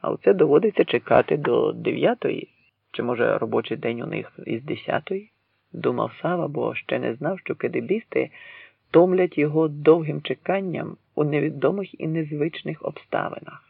А оце доводиться чекати до дев'ятої, чи може робочий день у них із десятої, думав Сава, бо ще не знав, що кидибісти томлять його довгим чеканням у невідомих і незвичних обставинах.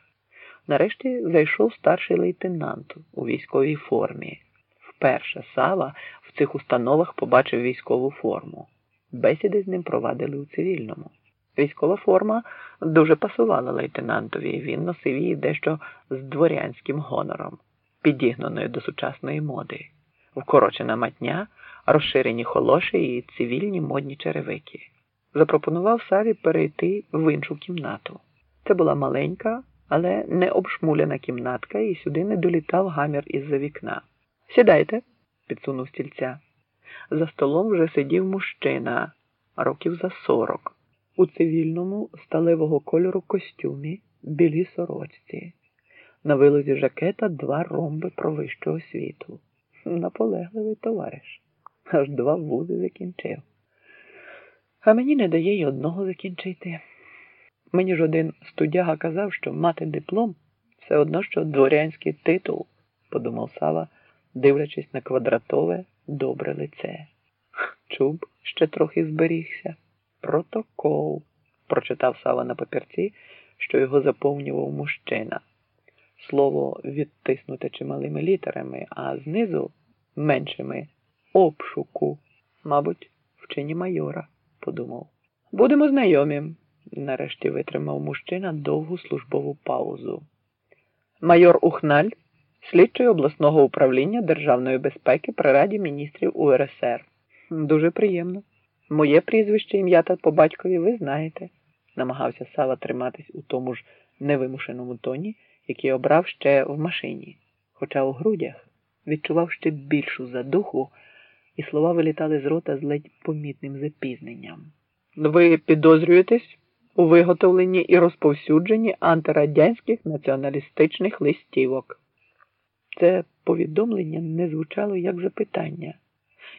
Нарешті зайшов старший лейтенант у військовій формі. Вперше Сава в цих установах побачив військову форму. Бесіди з ним провадили у цивільному. Військова форма дуже пасувала лейтенантові, він носив її дещо з дворянським гонором, підігнаною до сучасної моди, вкорочена матня, розширені холоші і цивільні модні черевики. Запропонував Саві перейти в іншу кімнату. Це була маленька, але не обшмуляна кімнатка, і сюди не долітав гамір із-за вікна. Сідайте, підсунув стільця. За столом вже сидів мужчина, років за сорок, у цивільному сталевого кольору костюмі, білій сорочці. На вилозі жакета два ромби про вищу освіту. Наполегливий товариш. Аж два вузи закінчив. А мені не дає й одного закінчити. Мені ж один студяга казав, що мати диплом все одно, що дворянський титул, подумав Сава, дивлячись на квадратове добре лице. Чуб ще трохи зберігся. Протокол, прочитав Сава на папірці, що його заповнював мужчина. Слово відтиснуте чималими літерами, а знизу меншими обшуку, мабуть, в чині майора, подумав. Будемо знайомі, нарешті витримав мужчина довгу службову паузу. Майор Ухналь, слідчий обласного управління Державної безпеки при Раді міністрів УРСР. Дуже приємно. Моє прізвище, ім'я та по батькові ви знаєте, намагався Сава триматись у тому ж невимушеному тоні, який обрав ще в машині, хоча у грудях відчував ще більшу задуху, і слова вилітали з рота з ледь помітним запізненням. Ви підозрюєтесь у виготовленні і розповсюдженні антирадянських націоналістичних листівок. Це повідомлення не звучало як запитання,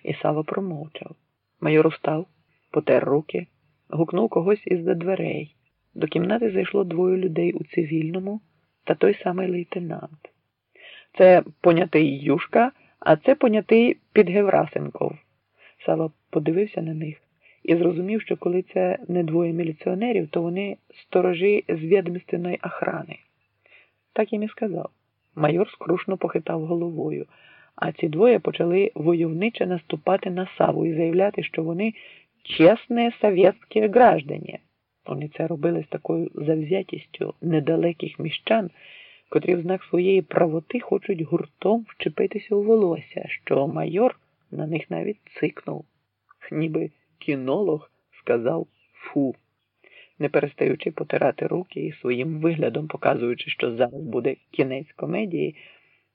і Сава промовчав. Майор устав, потер руки, гукнув когось із за дверей. До кімнати зайшло двоє людей у цивільному та той самий лейтенант. Це понятий Юшка, а це понятий Підгеврасенков. Сава подивився на них і зрозумів, що коли це не двоє міліціонерів, то вони сторожі з відомственної охрани. Так їм і сказав. Майор скрушно похитав головою, а ці двоє почали войовниче наступати на Саву і заявляти, що вони чесні совєтські граждані. Вони це робили з такою завзятістю недалеких міщан, котрі в знак своєї правоти хочуть гуртом вчепитися у волосся, що майор на них навіть цикнув, ніби кінолог сказав фу, не перестаючи потирати руки і своїм виглядом показуючи, що зараз буде кінець комедії,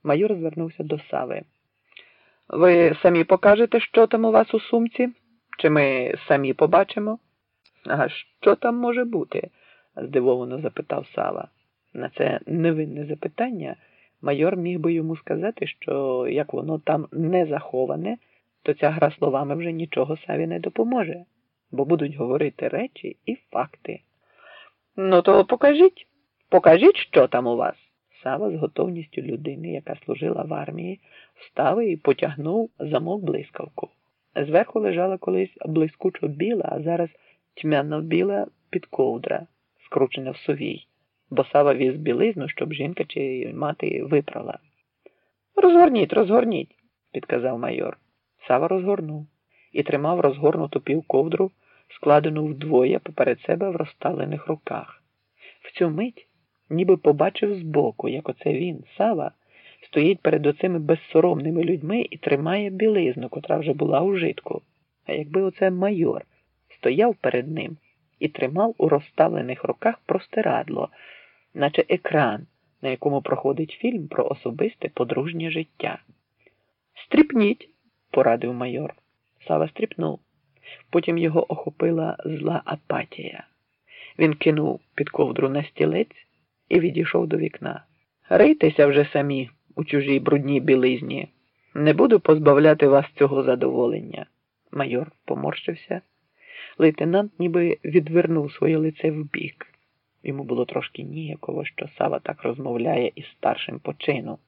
майор звернувся до Сави. Ви самі покажете, що там у вас у сумці? Чи ми самі побачимо? А що там може бути? здивовано запитав Сава. На це невинне запитання майор міг би йому сказати, що як воно там не заховане, то ця гра словами вже нічого Саві не допоможе, бо будуть говорити речі і факти. Ну, то покажіть, покажіть, що там у вас. Сава з готовністю людини, яка служила в армії, встав і потягнув замок блискавку. Зверху лежала колись блискучо біла, а зараз тьмяно біла підковдра, скручена в сувій, бо Сава віз білизну, щоб жінка чи мати випрала. Розгорніть, розгорніть, підказав майор. Сава розгорнув і тримав розгорнуту півковдру, складену вдвоє поперед себе в розталених руках. В цю мить ніби побачив збоку, як оце він, Сава, стоїть перед оцими безсоромними людьми і тримає білизну, котра вже була у житку. А якби оце майор стояв перед ним і тримав у розставлених руках простирадло, наче екран, на якому проходить фільм про особисте подружнє життя. Стріпніть, порадив майор. Сава стріпнув. Потім його охопила зла апатія. Він кинув під ковдру на стілець і відійшов до вікна. Рийтеся вже самі у чужій брудній білизні. Не буду позбавляти вас цього задоволення. Майор поморщився. Лейтенант ніби відвернув своє лице вбік. Йому було трошки ніяково, що Сава так розмовляє із старшим по чину.